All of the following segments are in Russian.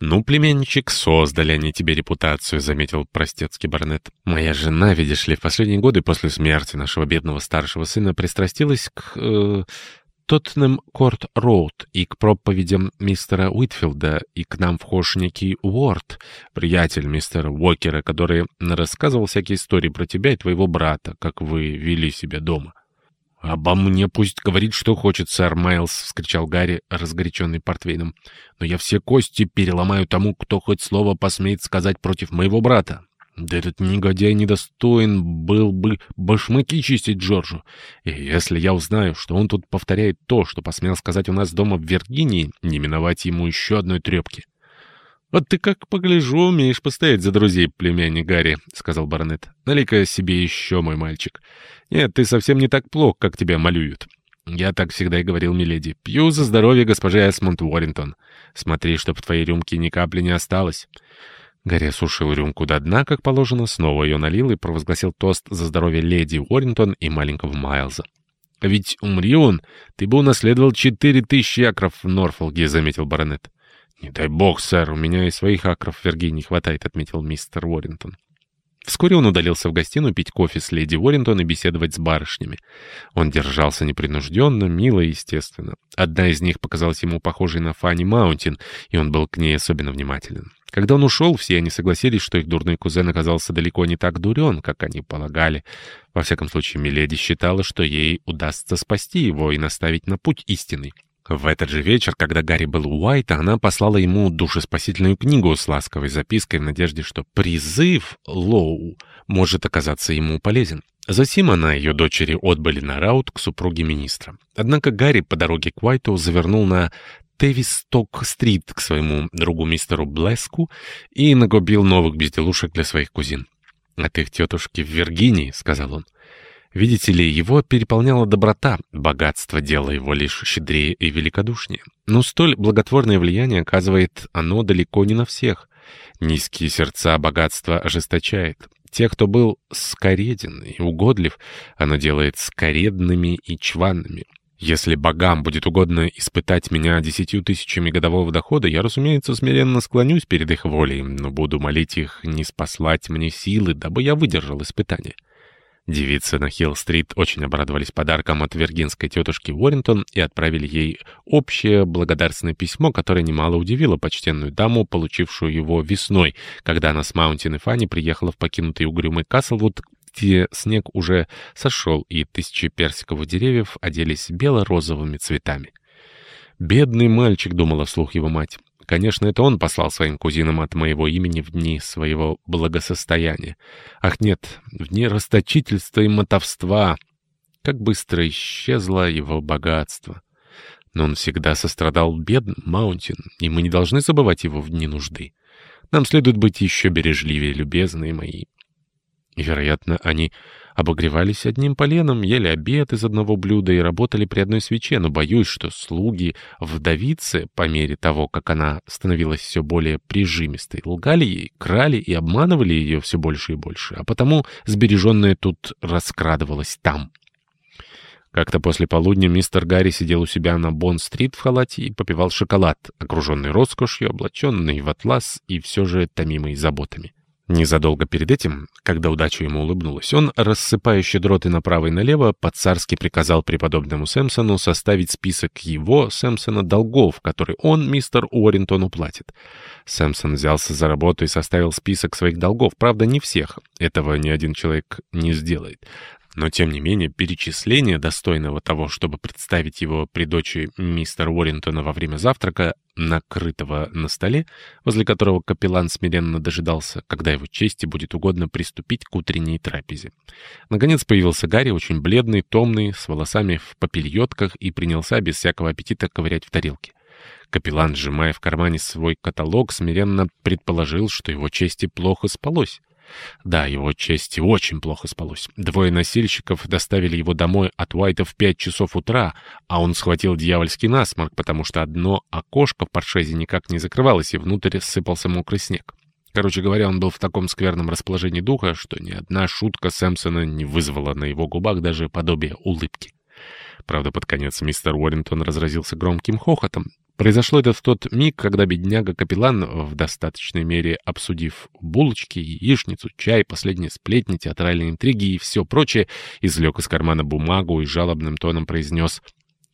«Ну, племянничек, создали они тебе репутацию», — заметил простецкий баронет. «Моя жена, видишь ли, в последние годы после смерти нашего бедного старшего сына пристрастилась к... Э, Тоттенем Корт Роуд и к проповедям мистера Уитфилда, и к нам вхож некий Уорд, приятель мистера Уокера, который рассказывал всякие истории про тебя и твоего брата, как вы вели себя дома». «Обо мне пусть говорит, что хочет, сэр Майлз», — вскричал Гарри, разгоряченный портвейном. «Но я все кости переломаю тому, кто хоть слово посмеет сказать против моего брата. Да этот негодяй недостоин был бы башмаки чистить Джорджу. И если я узнаю, что он тут повторяет то, что посмел сказать у нас дома в Виргинии, не миновать ему еще одной трепки». «Вот ты как погляжу, умеешь постоять за друзей, племянник Гарри», — сказал баронет. «Налей-ка себе еще, мой мальчик. Нет, ты совсем не так плох, как тебя малюют». «Я так всегда и говорил, миледи. Пью за здоровье госпожи Эсмонд Уоррингтон. Смотри, чтоб в твоей рюмке ни капли не осталось». Гарри осушил рюмку до дна, как положено, снова ее налил и провозгласил тост за здоровье леди Уоррингтон и маленького Майлза. «Ведь умри он, ты бы унаследовал четыре тысячи акров в Норфолге», — заметил баронет. «Не дай бог, сэр, у меня и своих акров в Виргинии хватает», — отметил мистер Уоррингтон. Вскоре он удалился в гостиную пить кофе с леди Уоррингтон и беседовать с барышнями. Он держался непринужденно, мило и естественно. Одна из них показалась ему похожей на Фанни Маунтин, и он был к ней особенно внимателен. Когда он ушел, все они согласились, что их дурный кузен оказался далеко не так дурен, как они полагали. Во всяком случае, Миледи считала, что ей удастся спасти его и наставить на путь истинный. В этот же вечер, когда Гарри был у Уайта, она послала ему душеспасительную книгу с ласковой запиской в надежде, что призыв Лоу может оказаться ему полезен. Затем она и ее дочери отбыли на раут к супруге министра. Однако Гарри по дороге к Уайту завернул на Тевисток-стрит к своему другу мистеру Блеску и нагубил новых безделушек для своих кузин. «От их тетушки в Виргинии», — сказал он. Видите ли, его переполняла доброта, богатство делало его лишь щедрее и великодушнее. Но столь благотворное влияние оказывает оно далеко не на всех. Низкие сердца богатство ожесточает. Тех, кто был скореден и угодлив, оно делает скоредными и чванными. Если богам будет угодно испытать меня десятью тысячами годового дохода, я, разумеется, смиренно склонюсь перед их волей, но буду молить их не спаслать мне силы, дабы я выдержал испытание. Девицы на Хилл-стрит очень обрадовались подарком от виргинской тетушки Уоррентон и отправили ей общее благодарственное письмо, которое немало удивило почтенную даму, получившую его весной, когда она с Маунтин и Фанни приехала в покинутый угрюмый Каслвуд, где снег уже сошел, и тысячи персиковых деревьев оделись бело-розовыми цветами. «Бедный мальчик», — думала вслух его мать. Конечно, это он послал своим кузинам от моего имени в дни своего благосостояния. Ах нет, в дни расточительства и мотовства. Как быстро исчезло его богатство. Но он всегда сострадал бедным Маунтин, и мы не должны забывать его в дни нужды. Нам следует быть еще бережливее, любезные мои. Вероятно, они обогревались одним поленом, ели обед из одного блюда и работали при одной свече, но боюсь, что слуги вдовицы, по мере того, как она становилась все более прижимистой, лгали ей, крали и обманывали ее все больше и больше, а потому сбереженное тут раскрадывалось там. Как-то после полудня мистер Гарри сидел у себя на Бонн-стрит в халате и попивал шоколад, окруженный роскошью, облаченный в атлас и все же томимый заботами. Незадолго перед этим, когда удача ему улыбнулась, он, рассыпая щедроты направо и налево, по-царски приказал преподобному Сэмпсону составить список его, Сэмпсона, долгов, которые он, мистер Уоррентон, уплатит. Сэмпсон взялся за работу и составил список своих долгов, правда, не всех, этого ни один человек не сделает. Но, тем не менее, перечисление, достойного того, чтобы представить его при дочери мистера Уоррентона во время завтрака, накрытого на столе, возле которого капеллан смиренно дожидался, когда его чести будет угодно приступить к утренней трапезе. Наконец появился Гарри, очень бледный, томный, с волосами в попельотках и принялся без всякого аппетита ковырять в тарелке. Капеллан, сжимая в кармане свой каталог, смиренно предположил, что его чести плохо спалось. Да, его чести очень плохо спалось. Двое носильщиков доставили его домой от Уайта в пять часов утра, а он схватил дьявольский насморк, потому что одно окошко в паршезе никак не закрывалось, и внутрь сыпался мокрый снег. Короче говоря, он был в таком скверном расположении духа, что ни одна шутка Сэмпсона не вызвала на его губах даже подобие улыбки. Правда, под конец мистер Уоррингтон разразился громким хохотом. Произошло это в тот миг, когда бедняга-капеллан, в достаточной мере обсудив булочки, яичницу, чай, последние сплетни, театральные интриги и все прочее, извлек из кармана бумагу и жалобным тоном произнес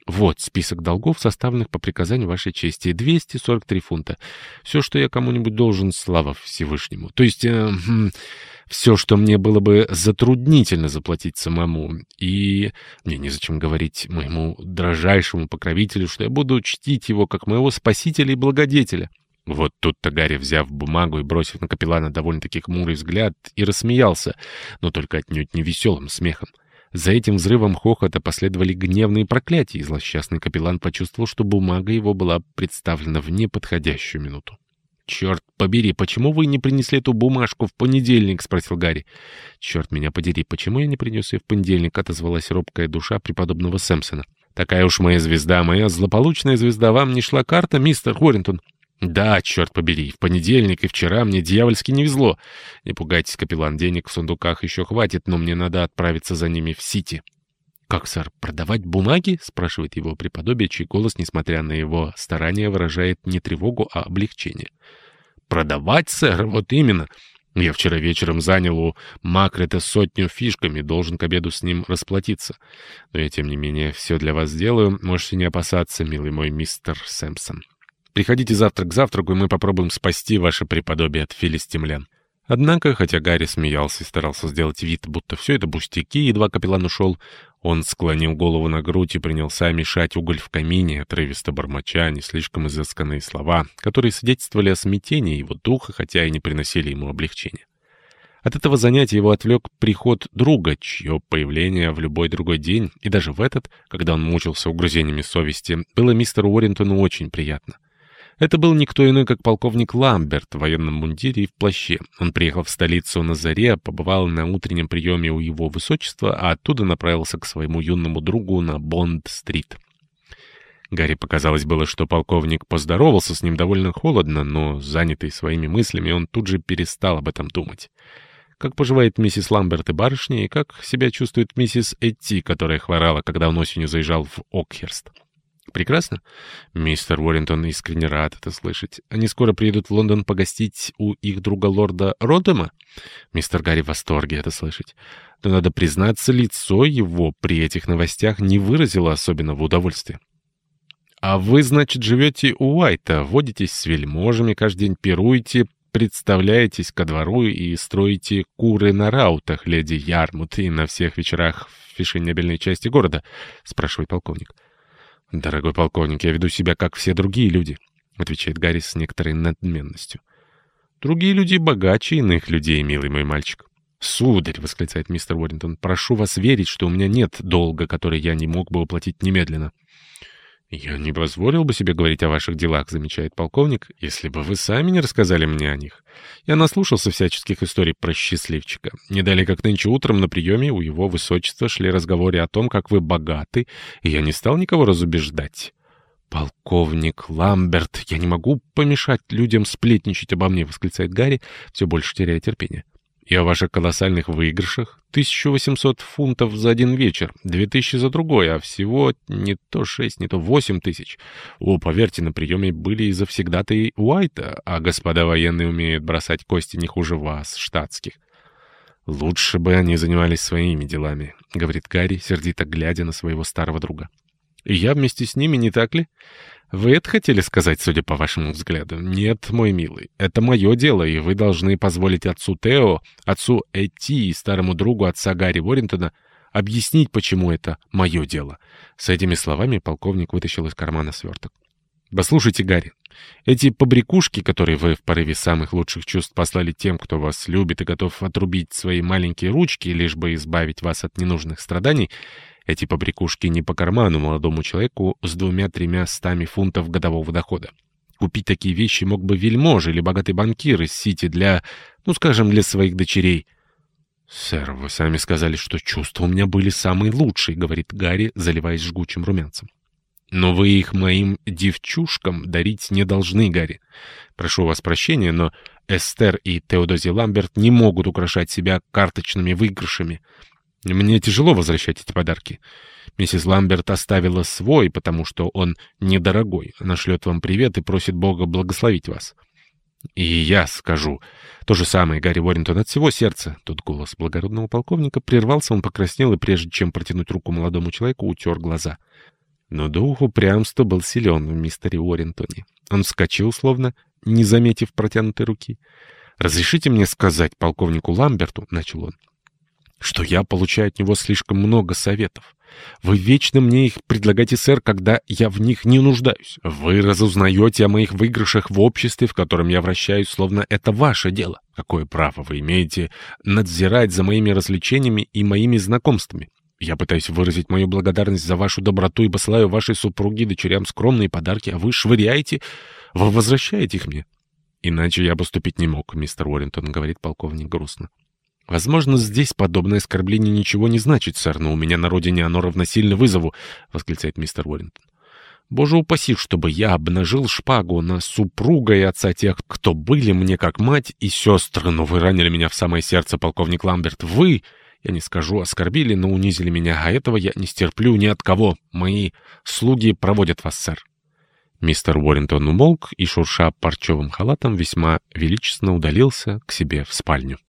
«Вот список долгов, составленных по приказанию вашей чести. 243 фунта. Все, что я кому-нибудь должен, слава Всевышнему. То есть... Э, хм, все, что мне было бы затруднительно заплатить самому. И мне незачем говорить моему дрожайшему покровителю, что я буду чтить его как моего спасителя и благодетеля. Вот тут-то Гарри, взяв бумагу и бросив на капеллана довольно-таки хмурый взгляд, и рассмеялся, но только отнюдь не веселым смехом. За этим взрывом хохота последовали гневные проклятия, и злосчастный капеллан почувствовал, что бумага его была представлена в неподходящую минуту. «Черт побери, почему вы не принесли эту бумажку в понедельник?» — спросил Гарри. «Черт меня подери, почему я не принес ее в понедельник?» — отозвалась робкая душа преподобного Сэмпсона. «Такая уж моя звезда, моя злополучная звезда. Вам не шла карта, мистер Уоррентон?» «Да, черт побери, в понедельник и вчера мне дьявольски не везло. Не пугайтесь, капеллан, денег в сундуках еще хватит, но мне надо отправиться за ними в Сити». «Как, сэр, продавать бумаги?» — спрашивает его преподобие, чей голос, несмотря на его старания, выражает не тревогу, а облегчение. «Продавать, сэр? Вот именно. Я вчера вечером занял у Макрета сотню фишками, должен к обеду с ним расплатиться. Но я, тем не менее, все для вас сделаю. Можете не опасаться, милый мой мистер Сэмпсон. Приходите завтра к завтраку, и мы попробуем спасти ваше преподобие от филистимлян». Однако, хотя Гарри смеялся и старался сделать вид, будто все это пустяки, едва капеллан ушел, он склонил голову на грудь и принялся мешать уголь в камине, отрывисто бормоча, не слишком изысканные слова, которые свидетельствовали о смятении его духа, хотя и не приносили ему облегчения. От этого занятия его отвлек приход друга, чье появление в любой другой день, и даже в этот, когда он мучился угрызениями совести, было мистеру Уоррентону очень приятно. Это был никто иной, как полковник Ламберт в военном мундире и в плаще. Он приехал в столицу на заре, побывал на утреннем приеме у его высочества, а оттуда направился к своему юному другу на Бонд-стрит. Гарри показалось было, что полковник поздоровался с ним довольно холодно, но, занятый своими мыслями, он тут же перестал об этом думать. Как поживает миссис Ламберт и барышни, и как себя чувствует миссис Этти, которая хворала, когда он осенью заезжал в Окхерст. Прекрасно. Мистер Уоррентон искренне рад это слышать. Они скоро приедут в Лондон погостить у их друга лорда Родема? Мистер Гарри в восторге это слышать. Но надо признаться, лицо его при этих новостях не выразило особенного удовольствия. «А вы, значит, живете у Уайта, водитесь с вельможами, каждый день пируете, представляетесь ко двору и строите куры на раутах, леди Ярмут, и на всех вечерах в фешенебельной части города?» — спрашивает полковник. «Дорогой полковник, я веду себя, как все другие люди», — отвечает Гарри с некоторой надменностью. «Другие люди богаче иных людей, милый мой мальчик». «Сударь», — восклицает мистер Уоррингтон, — «прошу вас верить, что у меня нет долга, который я не мог бы уплатить немедленно». «Я не позволил бы себе говорить о ваших делах», — замечает полковник, «если бы вы сами не рассказали мне о них. Я наслушался всяческих историй про счастливчика. Не далее, как нынче утром на приеме у его высочества шли разговоры о том, как вы богаты, и я не стал никого разубеждать». «Полковник Ламберт, я не могу помешать людям сплетничать обо мне», — восклицает Гарри, все больше теряя терпение и о ваших колоссальных выигрышах. 1800 фунтов за один вечер, 2000 за другой, а всего не то 6, не то 8 тысяч. О, поверьте, на приеме были и завсегда-то и Уайта, а господа военные умеют бросать кости не хуже вас, штатских. «Лучше бы они занимались своими делами», — говорит Гарри, сердито глядя на своего старого друга. «И я вместе с ними, не так ли? Вы это хотели сказать, судя по вашему взгляду? Нет, мой милый, это мое дело, и вы должны позволить отцу Тео, отцу Эти и старому другу отца Гарри Уоррентона объяснить, почему это мое дело. С этими словами полковник вытащил из кармана сверток. «Послушайте, Гарри, эти побрякушки, которые вы в порыве самых лучших чувств послали тем, кто вас любит и готов отрубить свои маленькие ручки, лишь бы избавить вас от ненужных страданий, эти побрякушки не по карману молодому человеку с двумя-тремя стами фунтов годового дохода. Купить такие вещи мог бы вельможа или богатый банкир из Сити для, ну, скажем, для своих дочерей. «Сэр, вы сами сказали, что чувства у меня были самые лучшие», — говорит Гарри, заливаясь жгучим румянцем. «Но вы их моим девчушкам дарить не должны, Гарри. Прошу вас прощения, но Эстер и Теодози Ламберт не могут украшать себя карточными выигрышами. Мне тяжело возвращать эти подарки. Миссис Ламберт оставила свой, потому что он недорогой. Она шлет вам привет и просит Бога благословить вас. И я скажу то же самое, Гарри Уоррентон, от всего сердца. Тут голос благородного полковника прервался, он покраснел и, прежде чем протянуть руку молодому человеку, утер глаза. Но дух упрямства был силен в мистере Уоррентоне. Он вскочил, словно не заметив протянутой руки. «Разрешите мне сказать полковнику Ламберту», — начал он, что я получаю от него слишком много советов. Вы вечно мне их предлагаете, сэр, когда я в них не нуждаюсь. Вы разузнаете о моих выигрышах в обществе, в котором я вращаюсь, словно это ваше дело. Какое право вы имеете надзирать за моими развлечениями и моими знакомствами? Я пытаюсь выразить мою благодарность за вашу доброту и посылаю вашей супруге и дочерям скромные подарки, а вы швыряете, вы возвращаете их мне. Иначе я поступить не мог, мистер Уоррентон, говорит полковник грустно. «Возможно, здесь подобное оскорбление ничего не значит, сэр, но у меня на родине оно равносильно вызову», — восклицает мистер Уоррентон. «Боже упаси, чтобы я обнажил шпагу на супруга и отца тех, кто были мне как мать и сестры, но вы ранили меня в самое сердце, полковник Ламберт. Вы, я не скажу, оскорбили, но унизили меня, а этого я не стерплю ни от кого. Мои слуги проводят вас, сэр». Мистер Уоррентон умолк и, шурша парчевым халатом, весьма величественно удалился к себе в спальню.